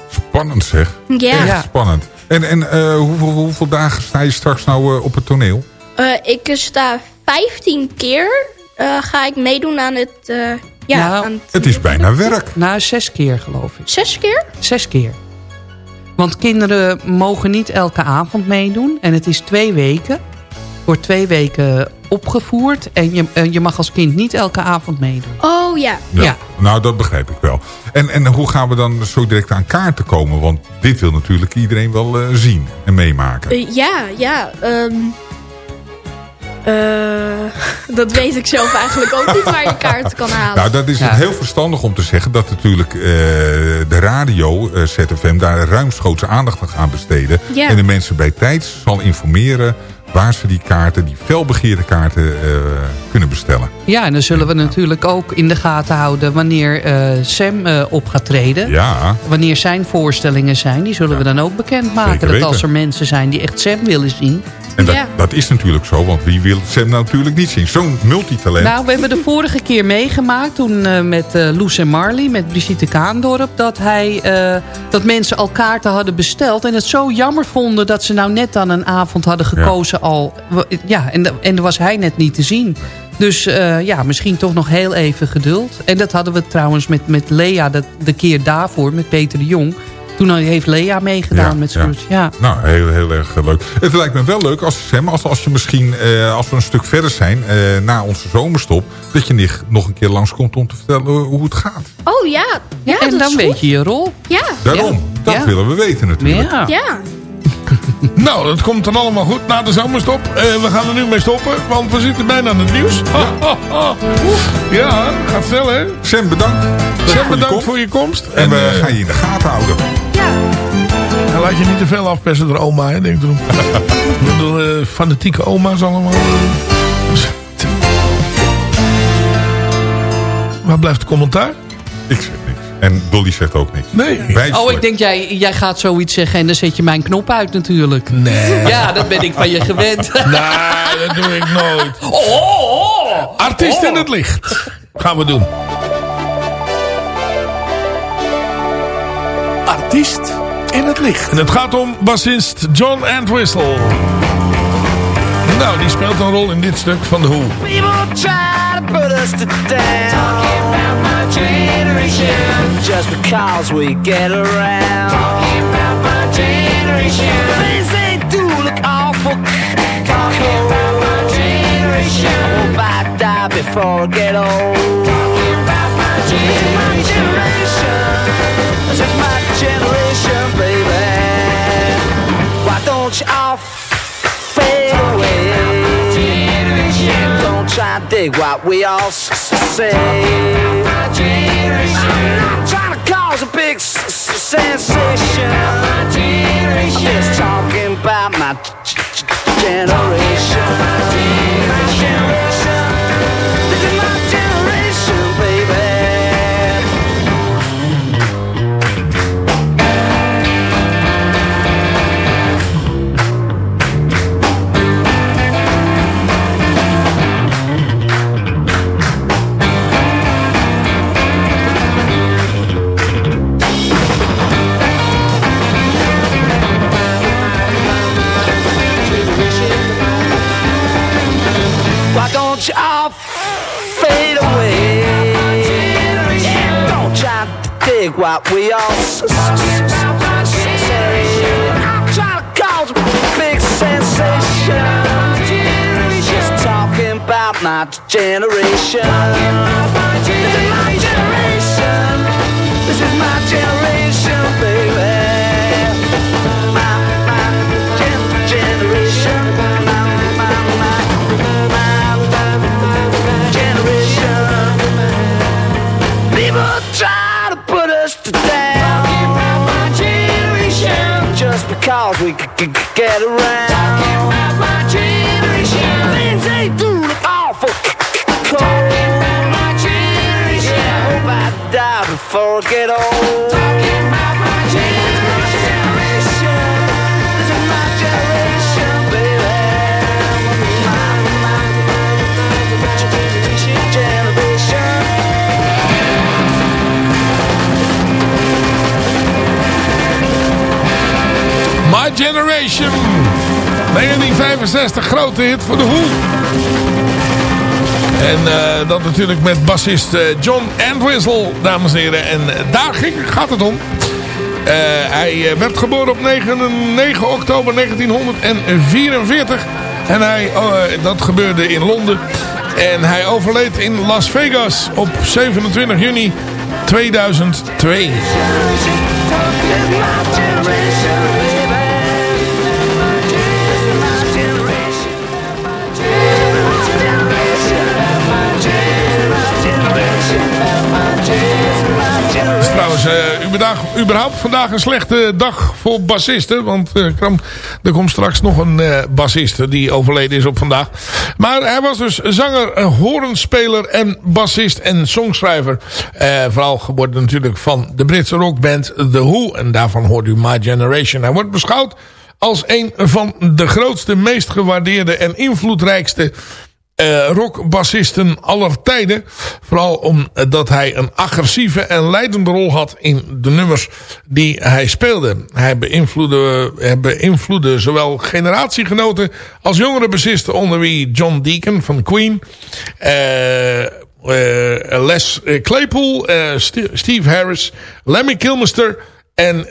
[SPEAKER 6] Spannend zeg.
[SPEAKER 14] Ja.
[SPEAKER 6] Echt
[SPEAKER 14] Ja.
[SPEAKER 6] spannend. En, en eh, hoeveel, hoeveel dagen sta je straks nou op het toneel?
[SPEAKER 14] Eh, ik sta 15 keer eh, ga ik meedoen aan het... eh, ja,
[SPEAKER 13] Nou,
[SPEAKER 14] aan
[SPEAKER 6] Het is bijna werk.
[SPEAKER 13] Nou, zes keer geloof ik.
[SPEAKER 14] Zes keer?
[SPEAKER 13] Zes keer. Want kinderen mogen niet elke avond meedoen. En het is twee weken. Wordt twee weken opgevoerd. En je, je mag als kind niet elke avond meedoen.
[SPEAKER 14] Oh ja.
[SPEAKER 13] Ja.
[SPEAKER 6] Nou, dat begrijp ik wel. En, en hoe gaan we dan zo direct aan kaarten komen? Want dit wil natuurlijk iedereen wel eh, zien en meemaken.
[SPEAKER 14] Ja, ja. ehm, eh, dat weet ik zelf eigenlijk ook niet waar je kaarten kan halen.
[SPEAKER 6] Nou, dat is het heel verstandig om te zeggen dat natuurlijk eh, de radio, eh, ZFM, daar ruimschoots aandacht aan gaan besteden.
[SPEAKER 14] Ja.
[SPEAKER 6] En de mensen bij tijd zal informeren waar ze die kaarten, die felbegeerde kaarten, eh, kunnen bestellen.
[SPEAKER 13] Ja, en dan zullen we natuurlijk ook in de gaten houden wanneer eh, Sam eh, op gaat treden.
[SPEAKER 6] Ja,
[SPEAKER 13] Wanneer zijn voorstellingen zijn, die zullen we dan ook bekendmaken. Dat als er mensen zijn die echt Sam willen zien.
[SPEAKER 6] en dat,
[SPEAKER 14] Ja.
[SPEAKER 6] dat is natuurlijk zo, want wie wil Sam natuurlijk niet zien? Zo'n multitalent.
[SPEAKER 13] Nou, we hebben de vorige keer meegemaakt toen eh, met eh Loes en Marley, met Brigitte Kaandorp, dat, hij, eh, dat mensen al kaarten hadden besteld en het zo jammer vonden dat ze nou net dan een avond hadden gekozen al. Ja, en, en dan was hij net niet te zien. Dus eh, ja, misschien toch nog heel even geduld. En dat hadden we trouwens met, met Lea de, de keer daarvoor, met Peter de Jong. Toen heeft Lea meegedaan met Scrooge. Ja.
[SPEAKER 6] Nou, heel, heel erg eh, leuk. Het lijkt me wel leuk als, Sam, als, als je misschien, eh, als we een stuk verder zijn, eh, na onze zomerstop, dat je nicht nog een keer langskomt om te vertellen hoe het gaat.
[SPEAKER 14] Oh ja. ja
[SPEAKER 13] en
[SPEAKER 14] dat
[SPEAKER 13] dan
[SPEAKER 14] is
[SPEAKER 13] weet je je rol.
[SPEAKER 14] Ja.
[SPEAKER 6] Daarom, dat
[SPEAKER 13] Ja.
[SPEAKER 6] willen we weten natuurlijk.
[SPEAKER 13] Ja.
[SPEAKER 5] Nou, dat komt dan allemaal goed na de zomerstop. Eh, we gaan er nu mee stoppen, want we zitten bijna aan het nieuws. ja, gaat snel hè.
[SPEAKER 6] Sam, bedankt.
[SPEAKER 5] Sam, bedankt voor je komst.
[SPEAKER 6] En we
[SPEAKER 5] eh,
[SPEAKER 6] gaan je in de gaten houden.
[SPEAKER 5] Ja, laat je niet te veel afpersen door oma, hè, denk ik erom. Ik bedoel, eh, fanatieke oma's allemaal. Waar blijft het commentaar?
[SPEAKER 6] Ik. En Dolly zegt ook niks.
[SPEAKER 5] Nee.
[SPEAKER 6] Wij
[SPEAKER 13] Oh, ik denk jij, jij gaat zoiets zeggen en dan zet je mijn knop uit natuurlijk.
[SPEAKER 5] Nee.
[SPEAKER 13] Ja, dat ben ik van je gewend.
[SPEAKER 5] Nee, dat doe ik nooit.
[SPEAKER 13] Oh, oh, oh.
[SPEAKER 5] Artiest
[SPEAKER 13] Oh.
[SPEAKER 5] in het licht. Gaan we doen.
[SPEAKER 2] Artiest in het licht.
[SPEAKER 5] En het gaat om bassist John Entwistle. Nou, die speelt een rol in dit stuk van de Who.
[SPEAKER 15] People try to put us to down. Talking about my generation. Just because we get around. Talking about my generation. Things they do look awful. Talking about my generation. I hope I die before I get old. Talking about my generation. This is my generation, baby. Why don't you dig what we all s- s- say. I'm trying to cause a big s- s- sensation. I'm just talking about my g- g- generation. My generation. My generation. Is my generation. This is my generation, baby. My, my gen- generation. My, my, my, my generation. People try to put us to down. Just because we get around. Generation.
[SPEAKER 5] 1965, grote hit voor de Who. En eh, dat natuurlijk met bassist eh, John Entwistle, dames en heren. En eh, daar ging, gaat het om. Hij werd geboren op 9, 9 oktober 1944. En hij, oh, dat gebeurde in Londen. En hij overleed in Las Vegas op 27 juni 2002. Is eh, überhaupt, überhaupt vandaag een slechte dag voor bassisten. Want Kram, er komt straks nog een eh bassist die overleden is op vandaag. Maar hij was dus zanger, eh, horenspeler en bassist en songschrijver. Vooral geworden natuurlijk van de Britse rockband The Who. En daarvan hoort u My Generation. Hij wordt beschouwd als een van de grootste, meest gewaardeerde en invloedrijkste eh, rockbassisten aller tijden. Vooral omdat hij een agressieve en leidende rol had in de nummers die hij speelde. Hij beïnvloedde, beïnvloedde zowel generatiegenoten als jongere bassisten onder wie John Deacon van Queen... eh, eh, Les Claypool, St- Steve Harris, Lemmy Kilmister en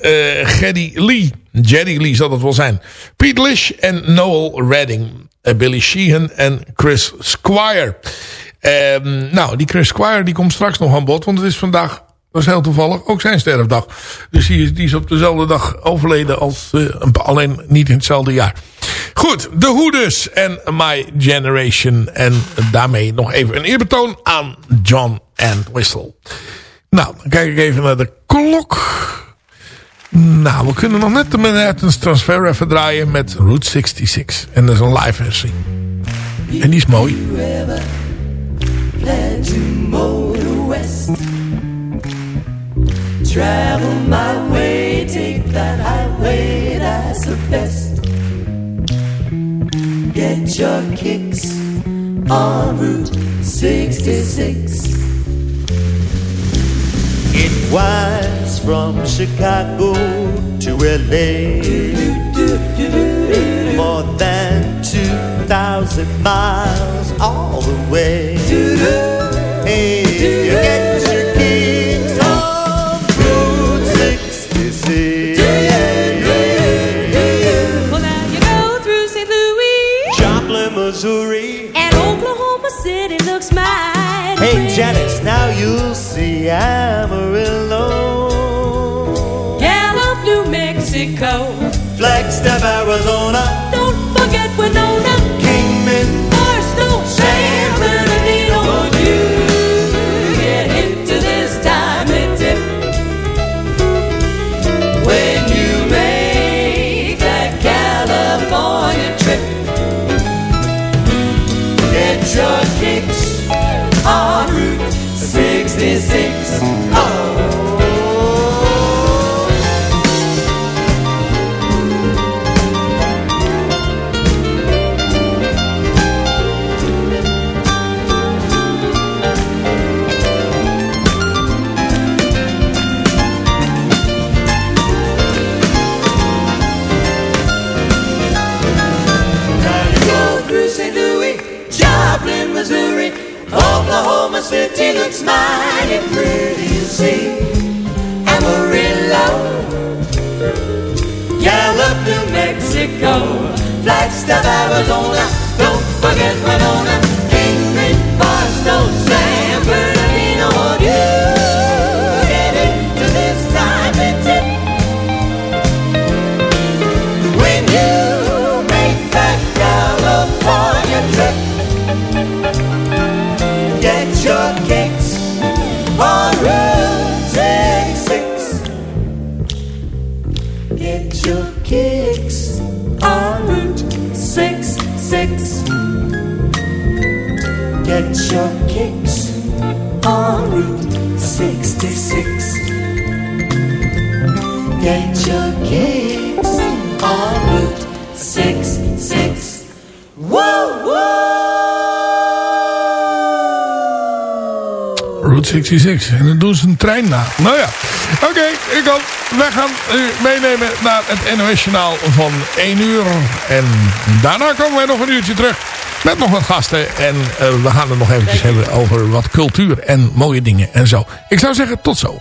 [SPEAKER 5] Geddy Lee. Geddy Lee zal dat wel zijn. Pete Lish en Noel Redding. Eh, Billy Sheehan en Chris Squire. Ehm, nou, die Chris Squire die komt straks nog aan bod. Want het is vandaag is heel toevallig. Ook zijn sterfdag. Dus die is, die is op dezelfde dag overleden als... eh, alleen niet in hetzelfde jaar. Goed, de Hoeders en My Generation. En daarmee nog even een eerbetoon aan John Entwistle. Nou, dan kijk ik even naar de klok. Nou, we kunnen nog net de Manhattan's Transfer even draaien met Route 66. En dat is een live versie. En die is mooi.
[SPEAKER 16] Travel my way, take that highway, that's the best. Get your kicks on Route 66.
[SPEAKER 7] It winds from Chicago to LA. More than 2,000 miles all the way. Hey, you get Arizona.
[SPEAKER 9] Don't forget.
[SPEAKER 7] Kingman,
[SPEAKER 16] mighty pretty, you see. Amarillo, Gallup, New Mexico, Flagstaff, Arizona, don't forget Winona, your kicks on Route 66. Get your kicks on Route 66. Whoa, whoa!
[SPEAKER 5] Route 66. En dan doen ze een trein na. Nou ja. Oké, ik kan. Wij gaan u meenemen naar het NOS Journaal van 1 uur. En daarna komen wij nog een uurtje terug. Met nog wat gasten. En eh, we gaan het nog eventjes hebben over wat cultuur en mooie dingen en zo. Ik zou zeggen, tot zo.